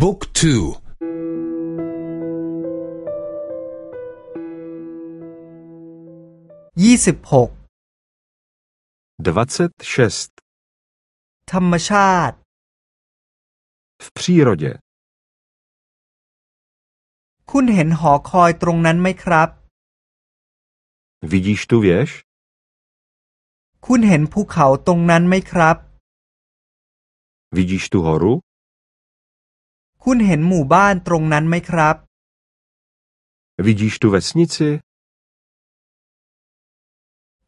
บุ๊กทูยี่สิบหกธรรมชาติ v přírodě คุณเห็นหอคอยตรงนั้นไหมครับ Vidíš tu věž? คุณเห็นภูเขาตรงนั้นไหมครับ Vidíš tu horu? คุณเห็นหมู่บ้านตรงนั้นไหมครับ Vidíš tu vesnici?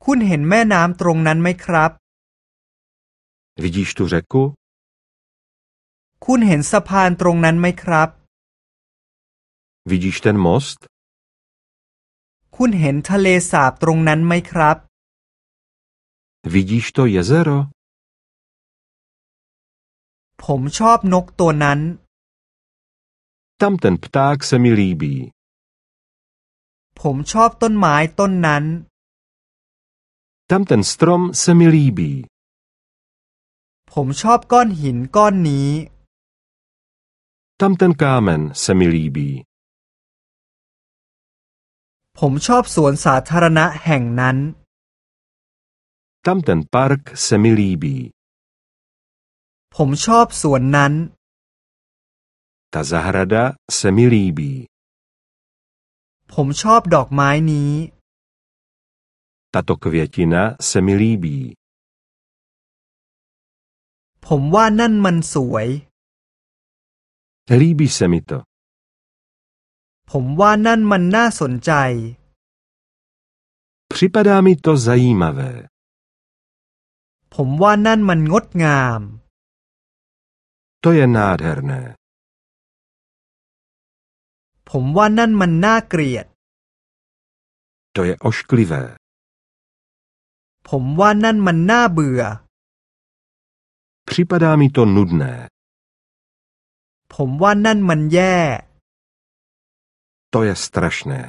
คุณเห็นแม่น้ำตรงนั้นไหมครับ Vidíš tu řeku? คุณเห็นสะพานตรงนั้นไหมครับ Vidíš ten most? คุณเห็นทะเลสาบตรงนั้นไหมครับ Vidíš to jezero? ผมชอบนกตัวนั้น Tam ten pták se mi líbí. ผมชอบต้นไม้ต้นนั้น Tam ten strom se mi líbí. ผมชอบก้อนหินก้อนนี้ Tam ten kámen se mi líbí. ผมชอบสวนสาธารณะแห่งนั้น Tam ten park se mi líbí. ผมชอบสวนนั้น Ta zahrada se mi líbí. ผมชอบดอกไม้นี้ Tato květina se mi líbí. ผมว่านั่นมันสวย Líbí se mi to. ผมว่านั่นมันน่าสนใจ Připadá mi to zajímavé. ผมว่านั่นมันงดงาม To je nádherné. ผมว่านั่นมันน่าเกลียด To je ošklivé. ผมว่านั่นมันน่าเบื่อ Připadá mi to nudné. ผมว่านั่นมันแย่ To je strašné.